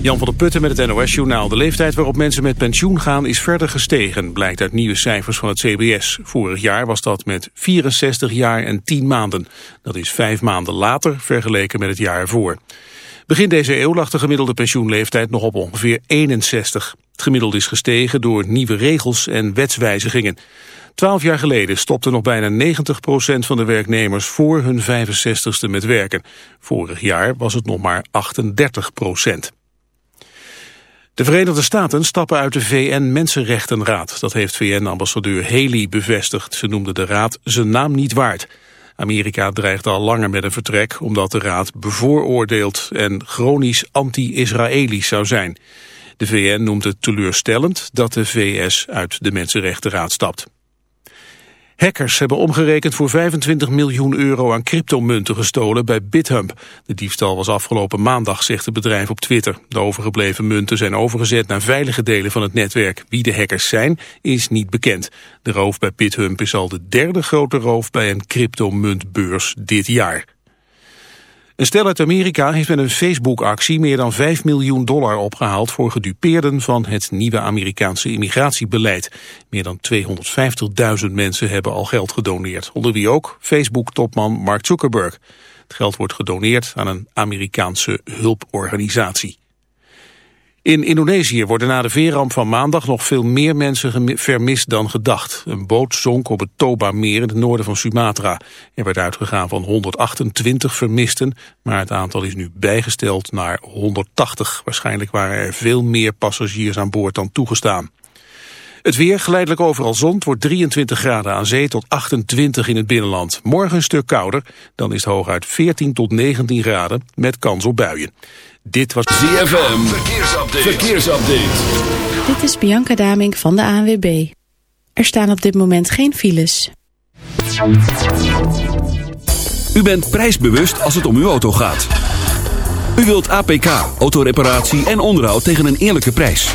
Jan van der Putten met het NOS-journaal. De leeftijd waarop mensen met pensioen gaan is verder gestegen, blijkt uit nieuwe cijfers van het CBS. Vorig jaar was dat met 64 jaar en 10 maanden. Dat is vijf maanden later vergeleken met het jaar ervoor. Begin deze eeuw lag de gemiddelde pensioenleeftijd nog op ongeveer 61. Het gemiddelde is gestegen door nieuwe regels en wetswijzigingen. Twaalf jaar geleden stopte nog bijna 90% van de werknemers voor hun 65ste met werken. Vorig jaar was het nog maar 38 de Verenigde Staten stappen uit de VN-Mensenrechtenraad. Dat heeft VN-ambassadeur Haley bevestigd. Ze noemde de raad zijn naam niet waard. Amerika dreigt al langer met een vertrek omdat de raad bevooroordeeld en chronisch anti-Israëlisch zou zijn. De VN noemt het teleurstellend dat de VS uit de Mensenrechtenraad stapt. Hackers hebben omgerekend voor 25 miljoen euro aan cryptomunten gestolen bij BitHump. De diefstal was afgelopen maandag, zegt het bedrijf op Twitter. De overgebleven munten zijn overgezet naar veilige delen van het netwerk. Wie de hackers zijn, is niet bekend. De roof bij BitHump is al de derde grote roof bij een cryptomuntbeurs dit jaar. Een stel uit Amerika heeft met een Facebook-actie meer dan 5 miljoen dollar opgehaald voor gedupeerden van het nieuwe Amerikaanse immigratiebeleid. Meer dan 250.000 mensen hebben al geld gedoneerd, onder wie ook Facebook-topman Mark Zuckerberg. Het geld wordt gedoneerd aan een Amerikaanse hulporganisatie. In Indonesië worden na de veerramp van maandag nog veel meer mensen vermist dan gedacht. Een boot zonk op het Toba-meer in het noorden van Sumatra. Er werd uitgegaan van 128 vermisten, maar het aantal is nu bijgesteld naar 180. Waarschijnlijk waren er veel meer passagiers aan boord dan toegestaan. Het weer geleidelijk overal zon. wordt 23 graden aan zee tot 28 in het binnenland. Morgen een stuk kouder, dan is het hooguit 14 tot 19 graden met kans op buien. Dit was ZFM. Verkeersupdate. Verkeersupdate. Dit is Bianca Daming van de ANWB. Er staan op dit moment geen files. U bent prijsbewust als het om uw auto gaat. U wilt APK, autoreparatie en onderhoud tegen een eerlijke prijs.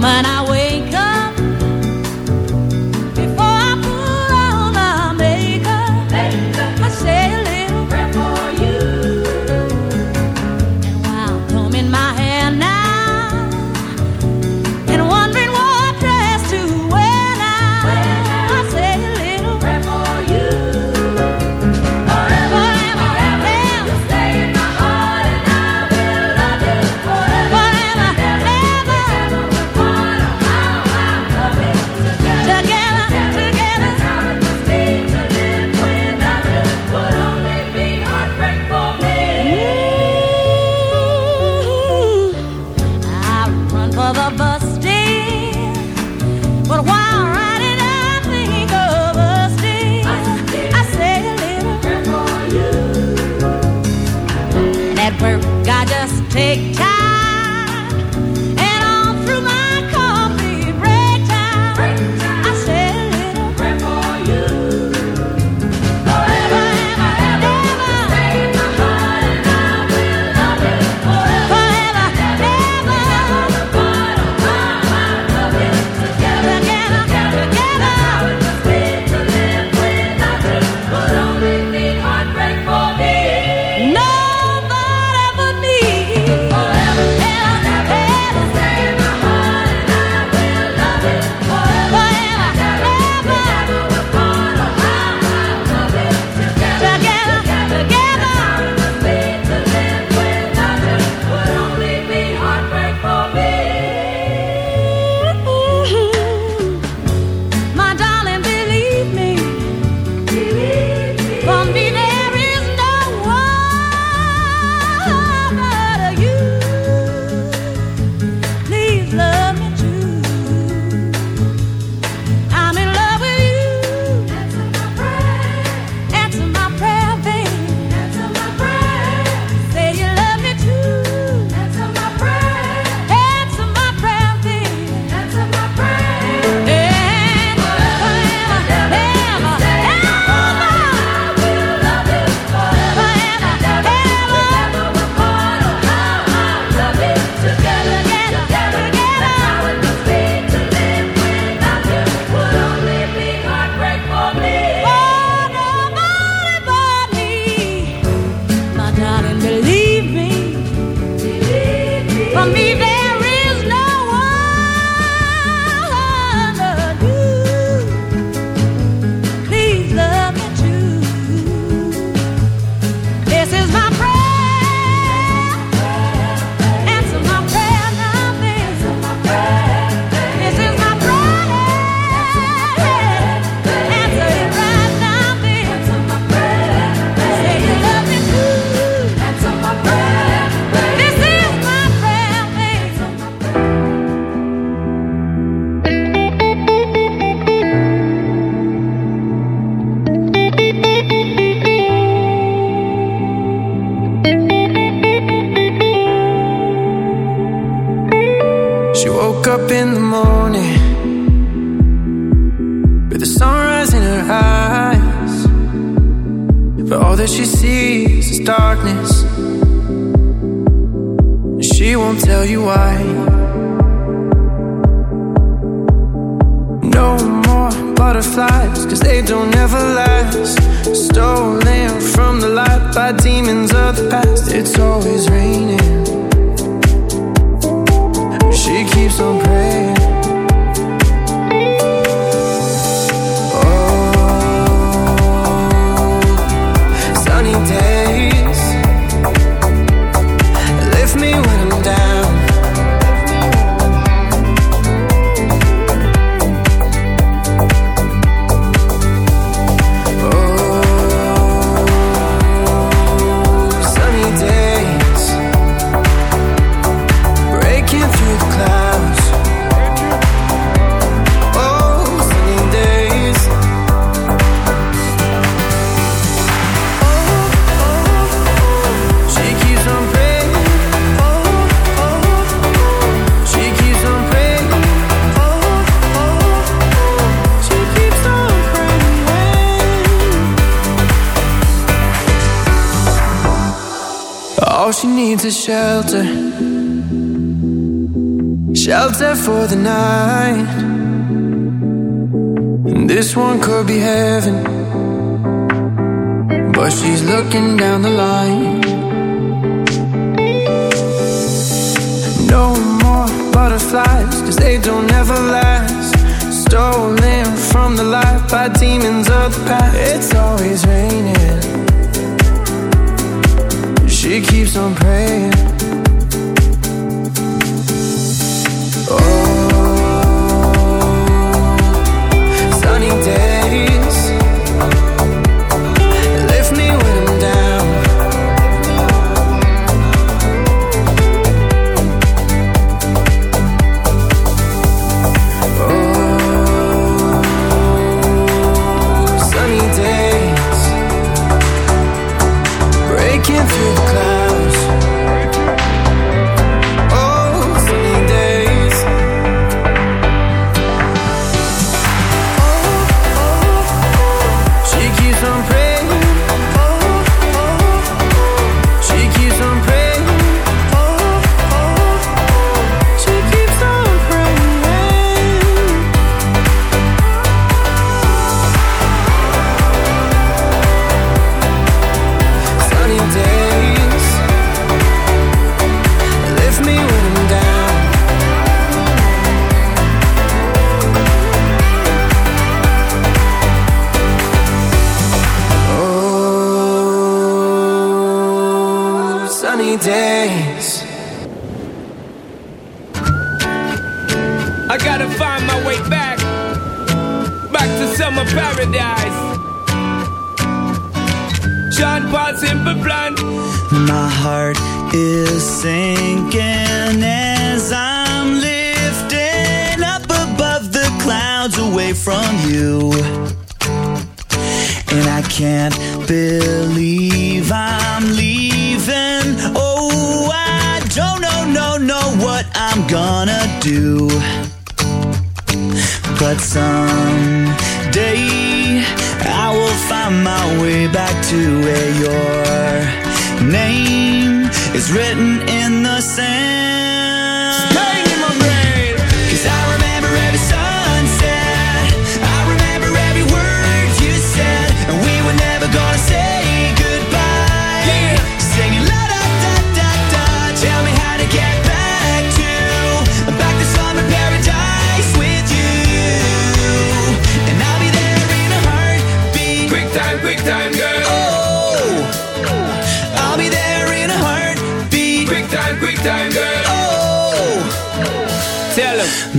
woman I for the night.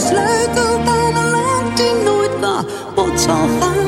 sleutel van een land die nooit was, wordt zal gaan.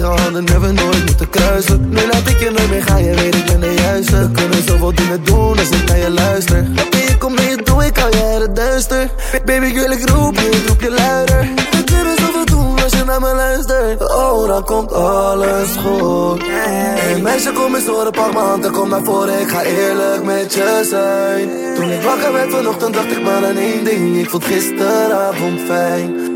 Wegen hadden never nooit moeten kruisen. Nu laat ik je nooit meer gaan, je weet ik ben de juiste. We kunnen zoveel dingen doen als ik naar je luister. Ik kom mee, doe ik al het duister. Baby, wil ik roep je, roep je luider. We kunnen zoveel doen als je naar me luistert. Oh, dan komt alles goed. Hey meisje, kom eens horen, pak m'n hand en kom naar voren. Ik ga eerlijk met je zijn. Toen ik wakker werd vanochtend, dacht ik maar aan één ding. Ik vond gisteravond fijn.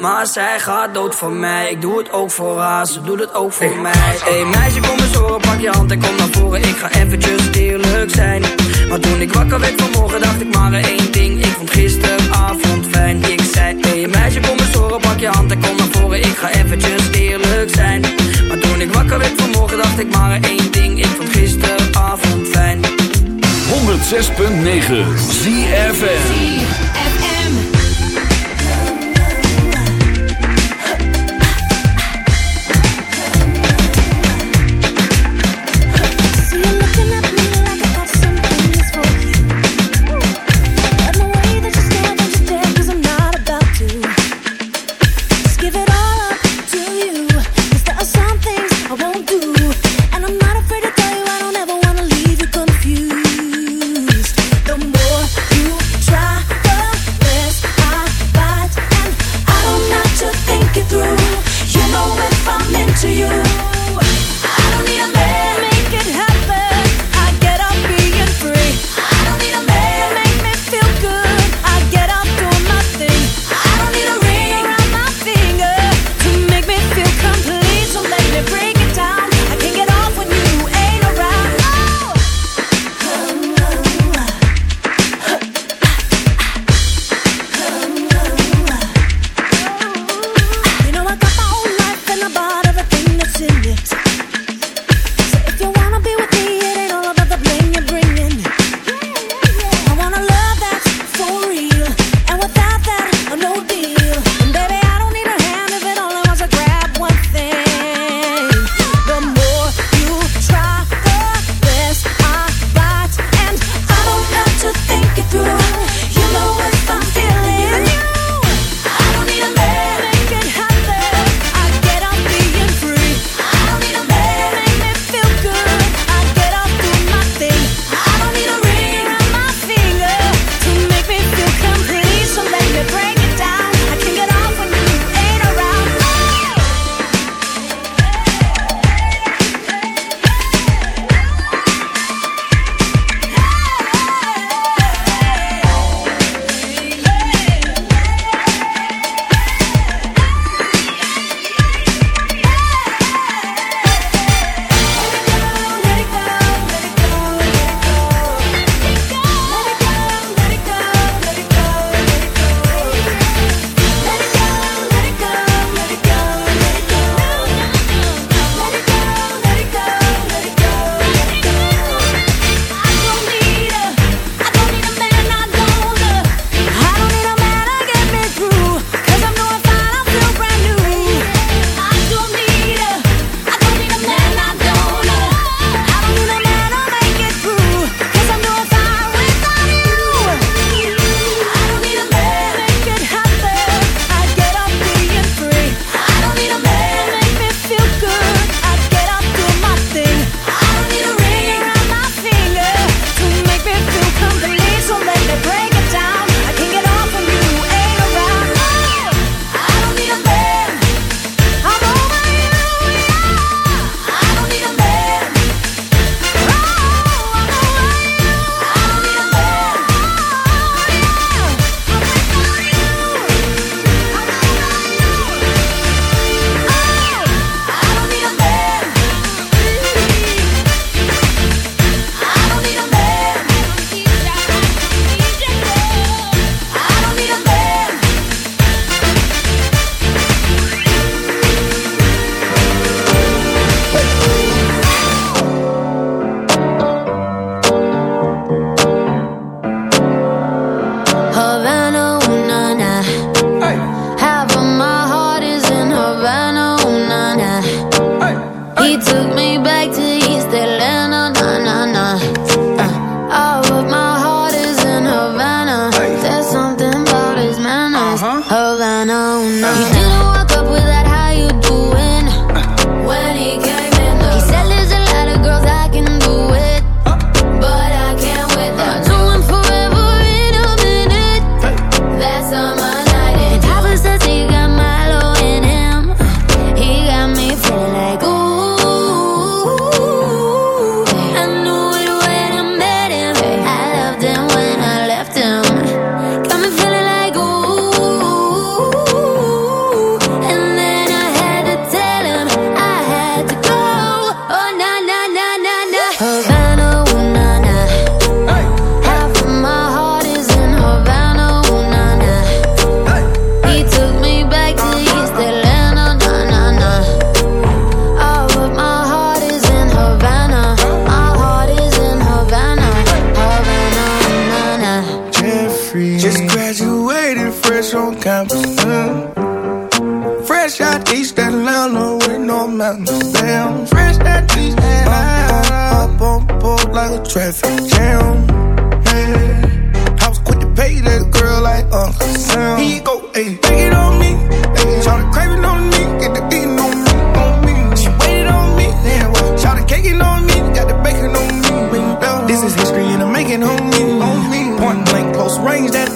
Maar zij gaat dood voor mij. Ik doe het ook voor haar, ze doet het ook voor mij. Hey meisje, kom eens horen, pak je hand en kom naar voren. Ik ga eventjes eerlijk zijn. Maar toen ik wakker werd vanmorgen, dacht ik maar één ding. Ik vond gisteravond fijn. Ik zei, hey meisje, kom eens horen, pak je hand en kom naar voren. Ik ga eventjes eerlijk zijn. Maar toen ik wakker werd vanmorgen, dacht ik maar één ding. Ik vond gisteravond fijn. 106.9 ZFM.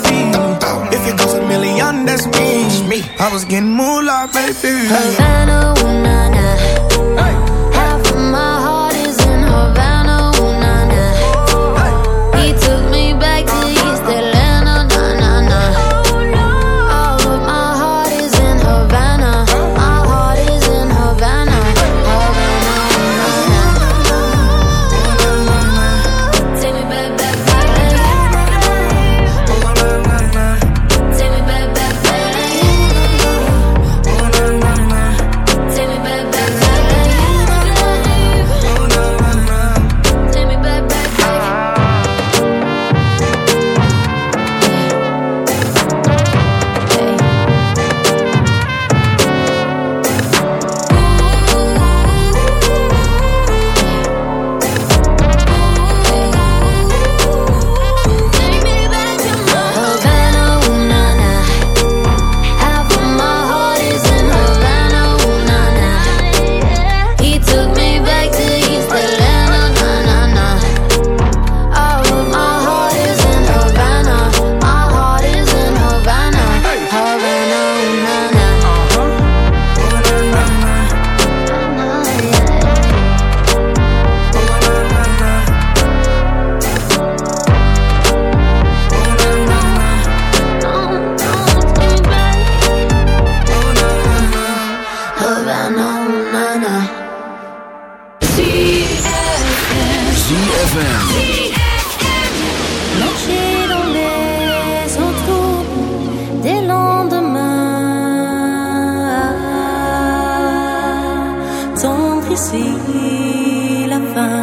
feet. If it goes a million, that's me. I was getting moolah, baby. Havana, ooh, na, na. Hey. la fin.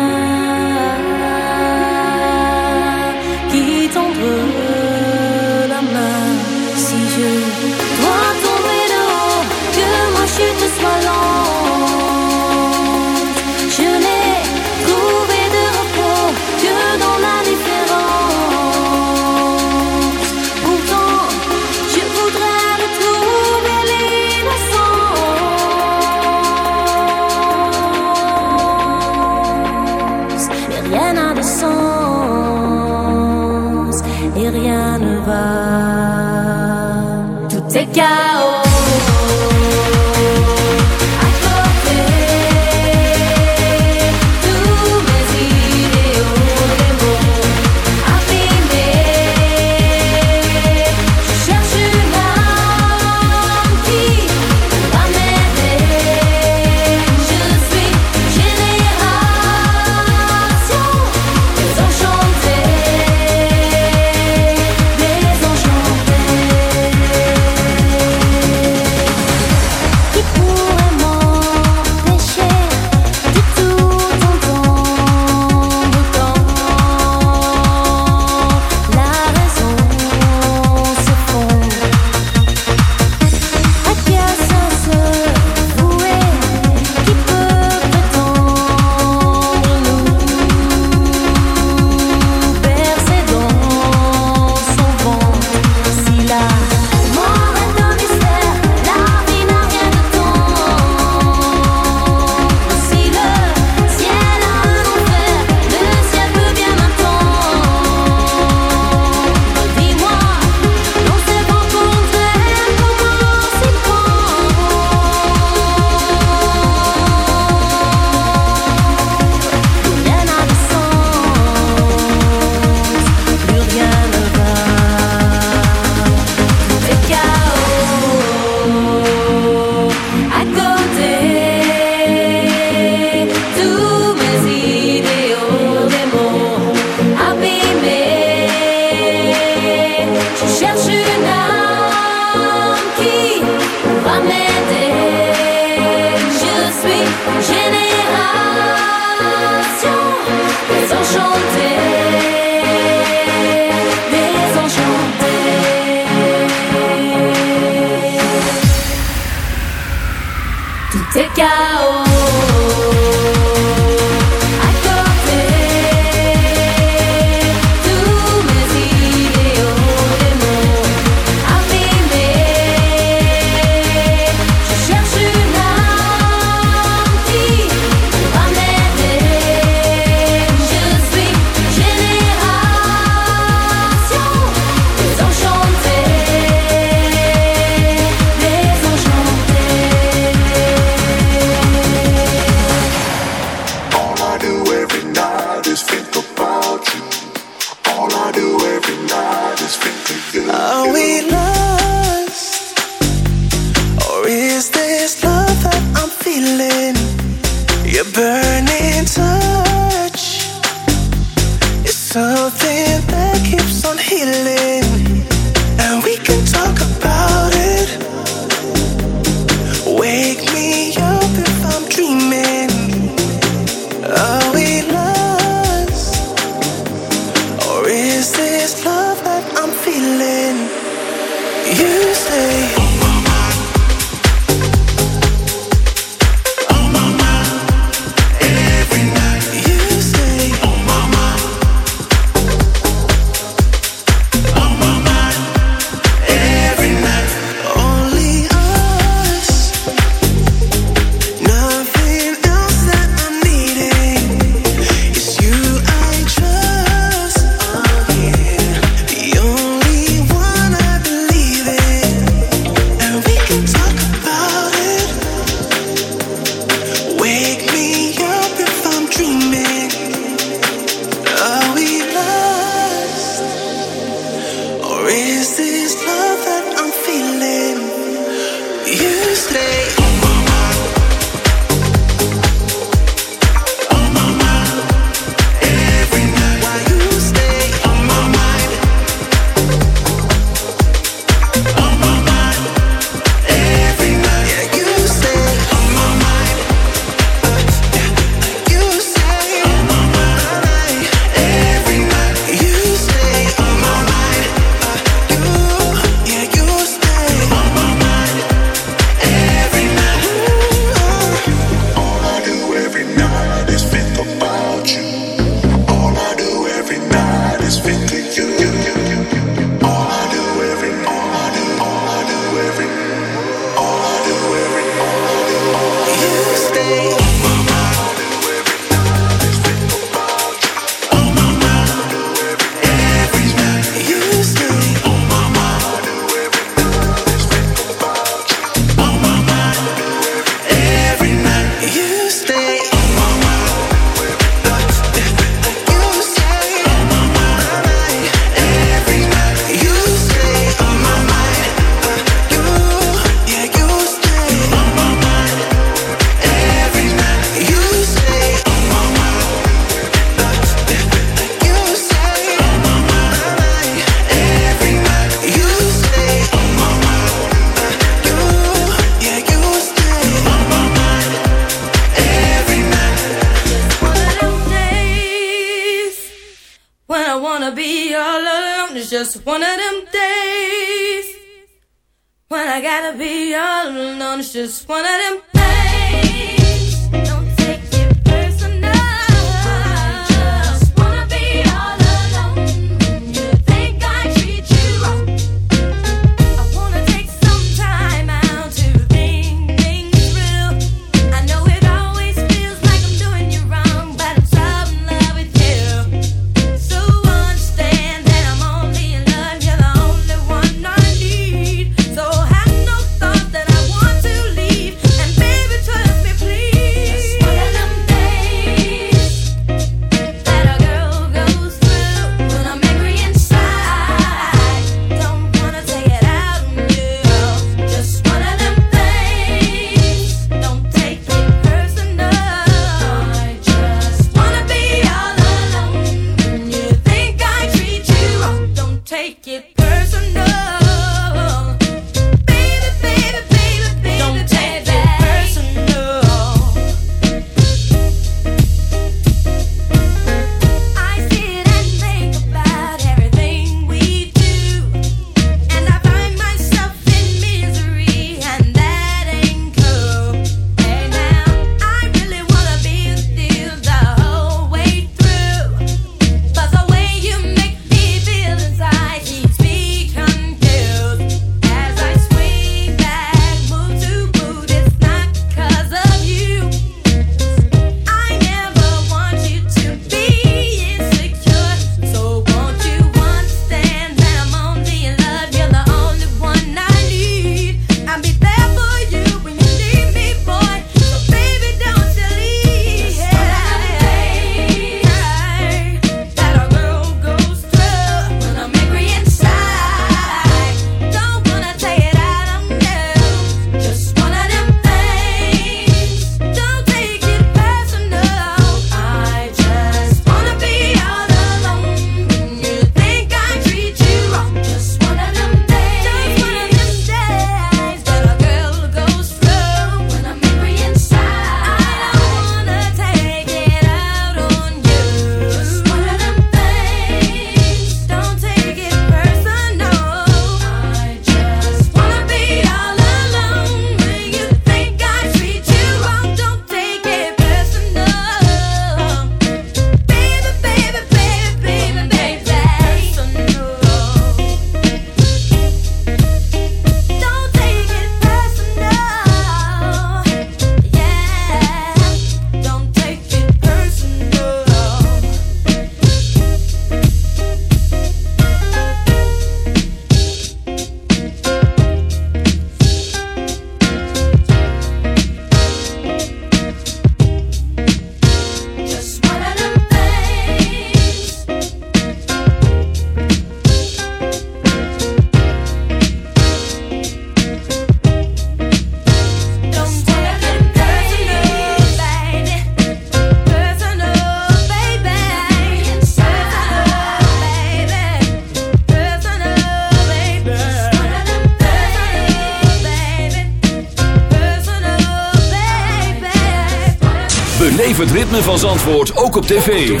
Tv.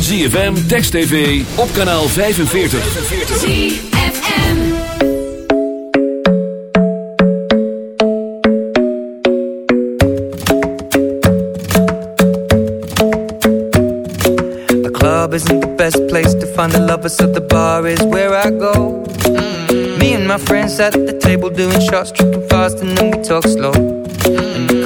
ZFM, Text TV, op kanaal 45. ZFM. The club isn't the best place to find the lovers, so the bar is where I go. Mm. Me and my friends at the table doing shots, tripping fast, and then we talk slow.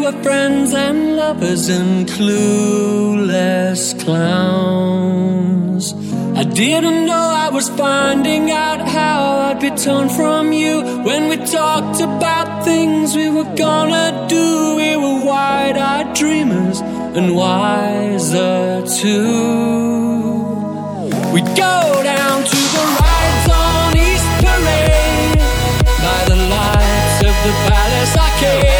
were friends and lovers and clueless clowns. I didn't know I was finding out how I'd be torn from you when we talked about things we were gonna do. We were wide eyed dreamers and wiser too. We'd go down to the rides on East Parade by the lights of the Palace Arcade